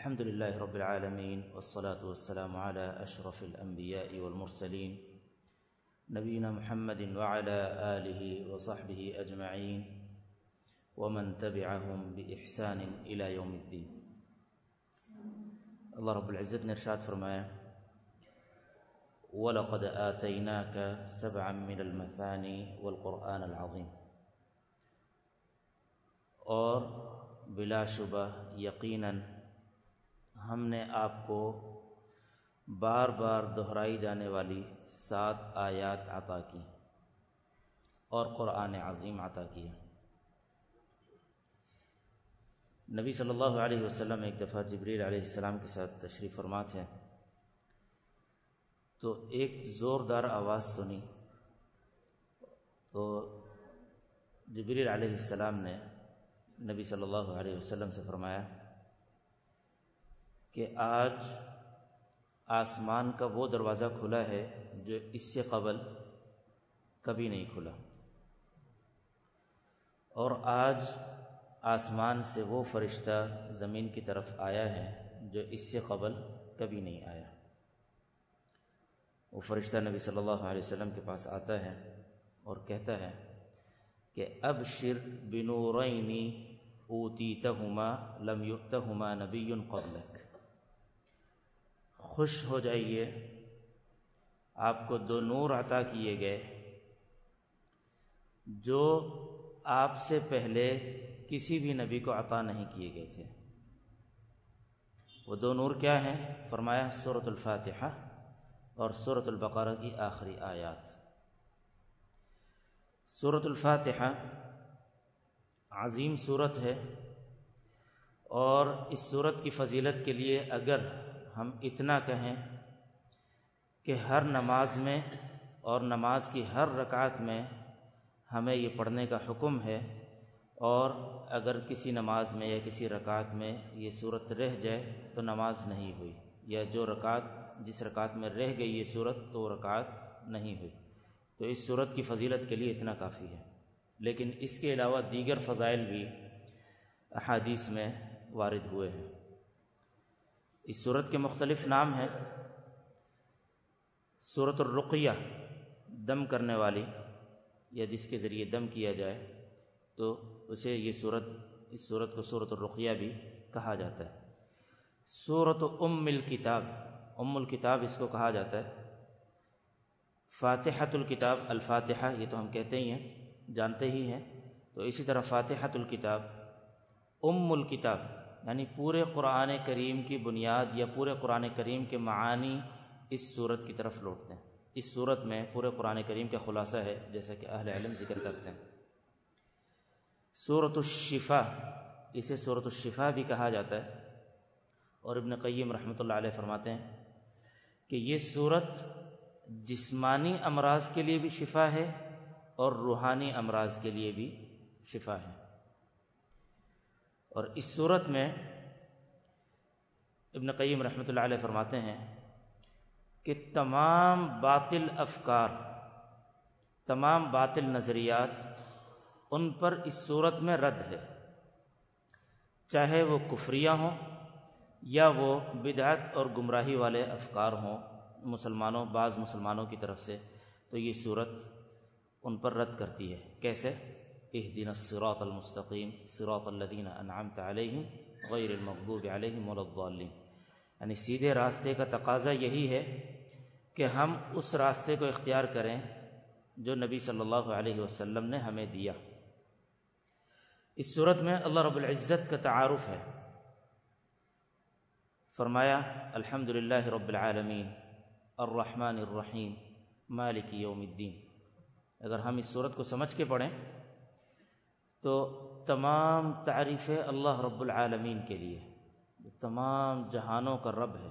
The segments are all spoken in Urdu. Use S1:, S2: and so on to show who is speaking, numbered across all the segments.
S1: الحمد لله رب العالمين والصلاة والسلام على أشرف الأنبياء والمرسلين نبينا محمد وعلى آله وصحبه أجمعين ومن تبعهم بإحسان إلى يوم الدين. اللہ رب العزت نے إرشاد فرمایا وَلَقَدْ آتَيْنَاكَ سَبْعًا مِّنَ الْمَثَانِ وَالْقُرْآنَ الْعَظِيمِ. اور بلا شبہ یقیناً ہم نے آپ کو بار بار دہرائی جانے والی سات آیات عطا کی اور قرآن عظیم عطا کیا نبی صلی اللہ علیہ وسلم ایک دفعہ جبریل علیہ السلام کے ساتھ تشریف فرما تھے تو ایک زوردار آواز سنی۔ تو جبریل علیہ السلام نے نبی صلی اللہ علیہ وسلم سے فرمایا کہ آج آسمان کا وہ دروازہ کھلا ہے جو اس سے قبل کبھی نہیں کھلا۔ اور آج آسمان سے وہ فرشتہ زمین کی طرف آیا ہے جو اس سے قبل کبھی نہیں آیا۔ وہ فرشتہ نبی صلی اللہ علیہ وسلم کے پاس آتا ہے اور کہتا ہے کہ اب شر بنورینی اوتیتہما لم یؤتہما نبی قبلک۔ خوش ہو جائیے۔ آپ کو دو نور عطا کیے گئے۔ جو آپ سے پہلے کسی بھی نبی کو عطا نہیں کیے گئے تھے۔ وہ دو نور کیا ہیں؟ فرمایا صورت الفاتحہ اور صورت البقرہ کی آخری آیات۔ صورت الفاتحہ عظیم صورت ہے اور اس صورت کی فضیلت کے لیے اگر ہم اتنا کہیں کہ ہر نماز میں اور نماز کی ہر رکعت میں ہمیں یہ پڑھنے کا حکم ہے اور اگر کسی نماز میں یا کسی رکعت میں یہ صورت رہ جائے تو نماز نہیں ہوئی یا جو رکعت جس رکعت میں رہ گئی یہ صورت تو رکعت نہیں ہوئی۔ تو اس صورت کی فضیلت کے لیے اتنا کافی ہے۔ لیکن اس کے علاوہ دیگر فضائل بھی احادیث میں وارد ہوئے ہیں۔ اس صورت کے مختلف نام ہیں۔ صورت الرقیہ، دم کرنے والی، یا جس کے ذریعے دم کیا جائے، تو اسے یہ صورت، اس صورت کو صورت الرقیہ بھی کہا جاتا ہے۔ صورت ام الکتاب ام الکتاب اس کو کہا جاتا ہے۔ فاتحت الکتاب، الفاتحہ، یہ تو ہم کہتے ہی ہیں، جانتے ہی ہیں۔ تو اسی طرح فاتحت الکتاب، ام الکتاب یعنی پورے قرآن کریم کی بنیاد یا پورے قرآن کریم کے معانی اس صورت کی طرف لوٹتے ہیں۔ اس صورت میں پورے قرآن کریم کا خلاصہ ہے، جیسا کہ اہل علم ذکر کرتے ہیں۔ صورت الشفا اسے صورت الشفا بھی کہا جاتا ہے۔ اور ابن قیم رحمۃ اللہ علیہ فرماتے ہیں کہ یہ صورت جسمانی امراض کے لیے بھی شفا ہے اور روحانی امراض کے لیے بھی شفا ہے۔ اور اس صورت میں ابن قیم رحمۃ اللہ علیہ فرماتے ہیں کہ تمام باطل افکار، تمام باطل نظریات ان پر اس صورت میں رد ہے۔ چاہے وہ کفریہ ہوں یا وہ بدعت اور گمراہی والے افکار ہوں مسلمانوں، بعض مسلمانوں کی طرف سے، تو یہ صورت ان پر رد کرتی ہے۔ کیسے؟ اہدین الصراط المستقیم صراط الذین انعمت علیہم غیر المغضوب علیہم الضالین یعنی سیدھے راستے کا تقاضا یہی ہے کہ ہم اس راستے کو اختیار کریں جو نبی صلی اللہ علیہ وسلم نے ہمیں دیا۔ اس صورت میں اللہ رب العزت کا تعارف ہے۔ فرمایا الحمد للہ رب العالمین، الرحمن الرحیم، مالک یوم الدین۔ اگر ہم اس صورت کو سمجھ کے پڑھیں تو تمام تعریفیں اللہ رب العالمین کے لیے تمام جہانوں کا رب ہے،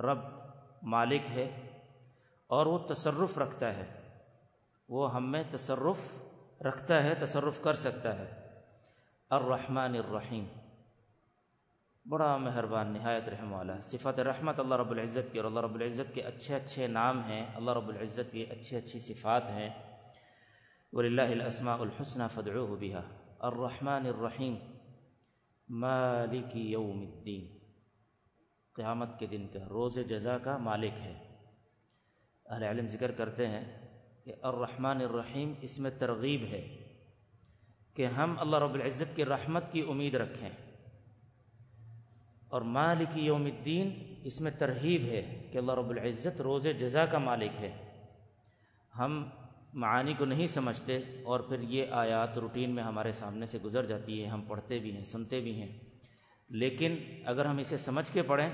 S1: رب مالک ہے اور وہ تصرف رکھتا ہے۔ وہ ہم میں تصرف رکھتا ہے، تصرف کر سکتا ہے۔ الرحمن الرحیم۔ بڑا مہربان، نہایت رحم والا۔ صفت رحمت اللہ رب العزت کی اور اللہ رب العزت کے اچھے اچھے نام ہیں۔ اللہ رب العزت کی اچھی اچھی صفات ہیں۔ وللہ الاسماء الحسنى فدعوه بها. الرحمن الرحیم، مالک یوم الدین۔ قیامت کے دن کا، روز جزا کا مالک ہے۔ اہل علم ذکر کرتے ہیں کہ الرحمن الرحیم اس میں ترغیب ہے کہ ہم اللہ رب العزت کی رحمت کی امید رکھیں۔ اور مالک یوم الدین اس میں ترغیب ہے کہ اللہ رب العزت روز جزا کا مالک ہے۔ ہم معانی کو نہیں سمجھتے اور پھر یہ آیات روٹین میں ہمارے سامنے سے گزر جاتی ہے ہم پڑھتے بھی ہیں، سنتے بھی ہیں۔ لیکن اگر ہم اسے سمجھ کے پڑھیں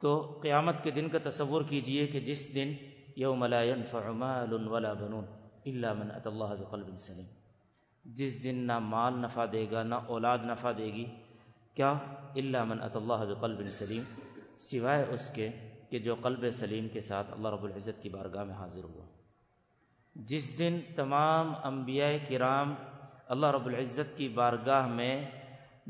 S1: تو قیامت کے دن کا تصور کیجیے کہ جس دن یوم لا ينفع مال ولا بنون الا من ات اللہ بقلب سلیم۔ جس دن نہ مال نفع دے گا، نہ اولاد نفع دے گی، کیا؟ الا من ات اللہ بقلب سلیم۔ سوائے اس کے کہ جو قلب سلیم کے ساتھ اللہ رب العزت کی بارگاہ میں حاضر ہوا۔ جس دن تمام انبیاء کرام اللہ رب العزت کی بارگاہ میں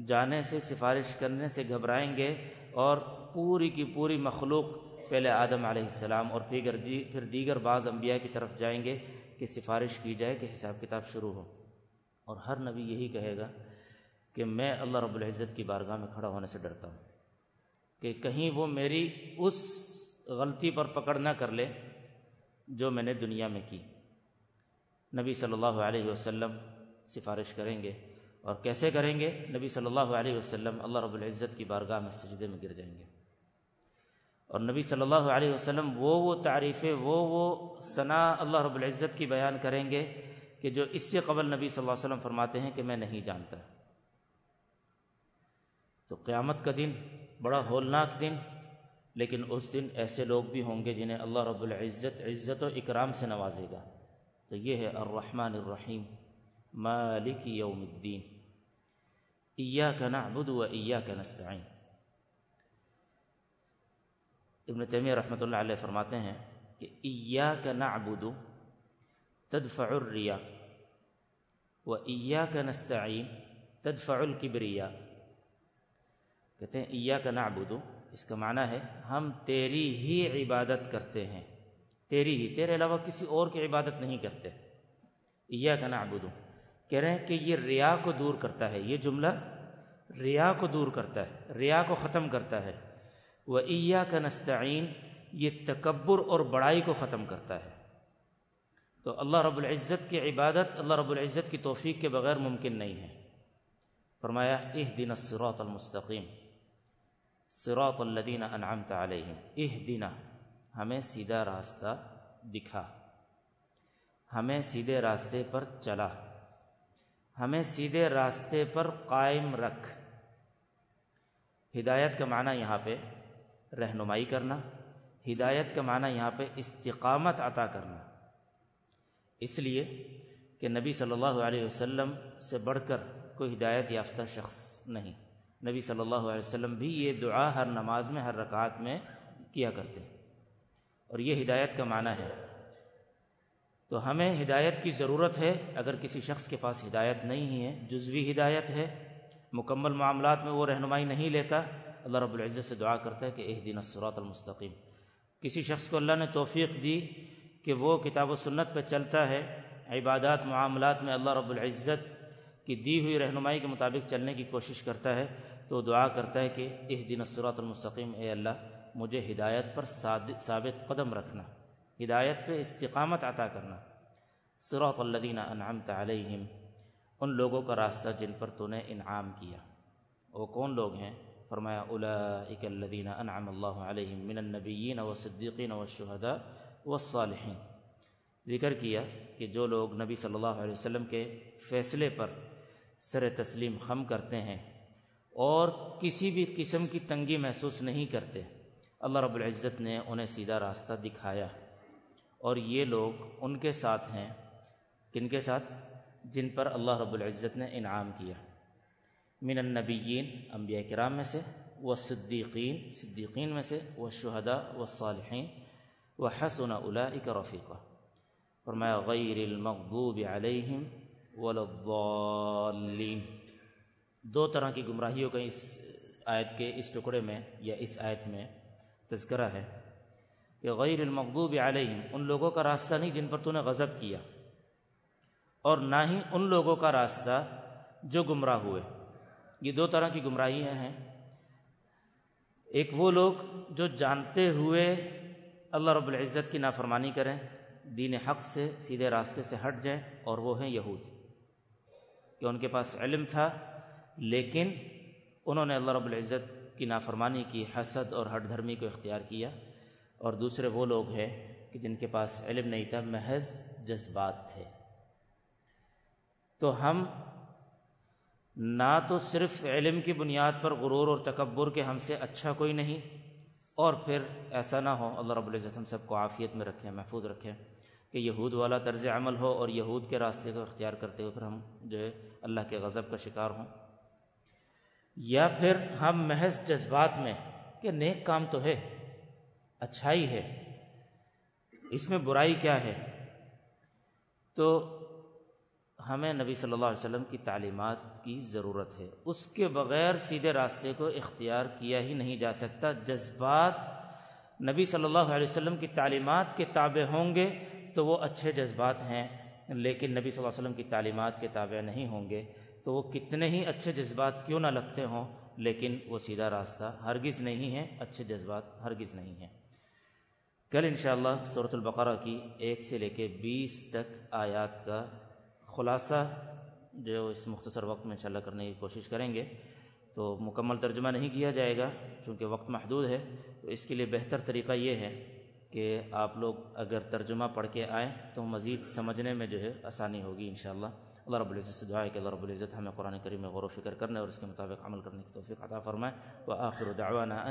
S1: جانے سے، سفارش کرنے سے گھبرائیں گے اور پوری کی پوری مخلوق پہلے آدم علیہ السلام اور پھر پھر دیگر بعض انبیاء کی طرف جائیں گے کہ سفارش کی جائے کہ حساب کتاب شروع ہو۔ اور ہر نبی یہی کہے گا کہ میں اللہ رب العزت کی بارگاہ میں کھڑا ہونے سے ڈرتا ہوں کہ کہیں وہ میری اس غلطی پر پکڑ نہ کر لے جو میں نے دنیا میں کی۔ نبی صلی اللہ علیہ وسلم سفارش کریں گے؟ اور کیسے کریں گے؟ نبی صلی اللہ علیہ وسلم اللہ رب العزت کی بارگاہ میں سجدے میں گر جائیں گے۔ اور نبی صلی اللہ علیہ وسلم وہ وہ تعریفیں، وہ وہ ثناء اللہ رب العزت کی بیان کریں گے کہ جو اس سے قبل نبی صلی اللہ علیہ وسلم فرماتے ہیں کہ میں نہیں جانتا۔ تو قیامت کا دن بڑا ہولناک دن، لیکن اس دن ایسے لوگ بھی ہوں گے جنہیں اللہ رب العزت عزت و اکرام سے نوازے گا۔ تو یہ ہے الرحمن الرحیم، مالک یوم الدین۔ ایاک نعبد و ایاک نستعین۔ ابن تیمیہ رحمۃ اللہ علیہ فرماتے ہیں کہ ایاک نعبد تدفع الریا و ایاک نستعین تدفع الکبریا۔ کہتے ہیں ایاک نعبد، اس کا معنی ہے ہم تیری ہی عبادت کرتے ہیں۔ تیری ہی، تیرے علاوہ کسی اور کی عبادت نہیں کرتے۔ ایا کا نعبدو کہہ رہے ہیں کہ یہ ریا کو دور کرتا ہے، یہ جملہ ریا کو دور کرتا ہے، ریا کو ختم کرتا ہے۔ وہ ایا کا نستعین، یہ تکبر اور بڑائی کو ختم کرتا ہے۔ تو اللہ رب العزت کی عبادت، اللہ رب العزت کی توفیق کے بغیر ممکن نہیں ہے۔ فرمایا اہ دن سروۃ المستقیم۔ سروۃ الدین انعمت علیہم۔ اہ دینا ہمیں سیدھا راستہ دکھا۔ ہمیں سیدھے راستے پر چلا۔ ہمیں سیدھے راستے پر قائم رکھ۔ ہدایت کا معنی یہاں پہ رہنمائی کرنا، ہدایت کا معنی یہاں پہ استقامت عطا کرنا۔ اس لیے کہ نبی صلی اللہ علیہ وسلم سے بڑھ کر کوئی ہدایت یافتہ شخص نہیں۔ نبی صلی اللہ علیہ وسلم بھی یہ دعا ہر نماز میں، ہر رکعت میں کیا کرتے۔ اور یہ ہدایت کا معنی ہے۔ تو ہمیں ہدایت کی ضرورت ہے اگر کسی شخص کے پاس ہدایت نہیں ہے، جزوی ہدایت ہے، مکمل معاملات میں وہ رہنمائی نہیں لیتا، اللہ رب العزت سے دعا کرتا ہے کہ ایک دن اسرات المستقیم۔ کسی شخص کو اللہ نے توفیق دی کہ وہ کتاب و سنت پہ چلتا ہے، عبادات، معاملات میں اللہ رب العزت کی دی ہوئی رہنمائی کے مطابق چلنے کی کوشش کرتا ہے، تو دعا کرتا ہے کہ ایک دن اسرات المستقیم، اے اللہ مجھے ہدایت پر ثابت قدم رکھنا، ہدایت پہ استقامت عطا کرنا۔ صراط الذین انعمت علیہم، ان لوگوں کا راستہ جن پر تو نے انعام کیا۔ وہ کون لوگ ہیں؟ فرمایا اولئک الذین انعم اللہ علیہم من النبیین والصدیقین والشہداء والصالحین۔ ذکر کیا کہ جو لوگ نبی صلی اللہ علیہ وسلم کے فیصلے پر سر تسلیم خم کرتے ہیں اور کسی بھی قسم کی تنگی محسوس نہیں کرتے اللہ رب العزت نے انہیں سیدھا راستہ دکھایا اور یہ لوگ ان کے ساتھ ہیں کن کے ساتھ؟ جن پر اللہ رب العزت نے انعام کیا۔ من النبیین، انبیاء کرام میں سے وہ صدیقین صدیقین میں سے وہ شہدا و صالحین و حسن اولئک رفیقہ فرمایا، غیر المغضوب علیہم وللضالین دو طرح کی گمراہیوں کا اس آیت کے اس ٹکڑے میں یا اس آیت میں تذکرہ ہے کہ غیر المغضوب علیہم، ان لوگوں کا راستہ نہیں جن پر تو نے غضب کیا، اور نہ ہی ان لوگوں کا راستہ جو گمراہ ہوئے۔ یہ دو طرح کی گمراہیاں ہیں۔ ایک وہ لوگ جو جانتے ہوئے اللہ رب العزت کی نافرمانی کریں، دین حق سے سیدھے راستے سے ہٹ جائیں، اور وہ ہیں یہود۔ کہ ان کے پاس علم تھا، لیکن انہوں نے اللہ رب العزت کی نافرمانی کی حسد اور ہٹ دھرمی کو اختیار کیا اور دوسرے وہ لوگ ہیں کہ جن کے پاس علم نہیں تھا، محض جذبات تھے۔ تو ہم نہ تو صرف علم کی بنیاد پر غرور اور تکبر کے ہم سے اچھا کوئی نہیں اور پھر ایسا نہ ہو، اللہ رب العزت ہم سب کو عافیت میں رکھیں، محفوظ رکھیں کہ یہود والا طرز عمل ہو اور یہود کے راستے کو اختیار کرتے ہوئے پھر ہم جو ہے اللہ کے غضب کا شکار ہوں۔ یا پھر ہم محض جذبات میں کہ نیک کام تو ہے، اچھائی ہے، اس میں برائی کیا ہے؟ تو ہمیں نبی صلی اللہ علیہ وسلم کی تعلیمات کی ضرورت ہے۔ اس کے بغیر سیدھے راستے کو اختیار کیا ہی نہیں جا سکتا۔ جذبات نبی صلی اللہ علیہ وسلم کی تعلیمات کے تابع ہوں گے تو وہ اچھے جذبات ہیں، لیکن نبی صلی اللہ علیہ وسلم کی تعلیمات کے تابع نہیں ہوں گے۔ تو وہ کتنے ہی اچھے جذبات کیوں نہ لگتے ہوں، لیکن وہ سیدھا راستہ ہرگز نہیں ہے، اچھے جذبات ہرگز نہیں ہیں۔ کل انشاءاللہ صورت البقرہ کی ایک سے لے کے بیس تک آیات کا خلاصہ جو اس مختصر وقت میں انشاءاللہ کرنے کی کوشش کریں گے، تو مکمل ترجمہ نہیں کیا جائے گا چونکہ وقت محدود ہے۔ تو اس کے لیے بہتر طریقہ یہ ہے کہ آپ لوگ اگر ترجمہ پڑھ کے آئیں تو مزید سمجھنے میں جو ہے آسانی ہوگی انشاءاللہ۔ اللہ رب العزت سے دعا ہے کہ اللہ رب العزت ہمیں قرآن کریم میں غور و فکر کرنے اور اس کے مطابق عمل کرنے کی توفیق عطا فرمائے وہ آخر دعوانا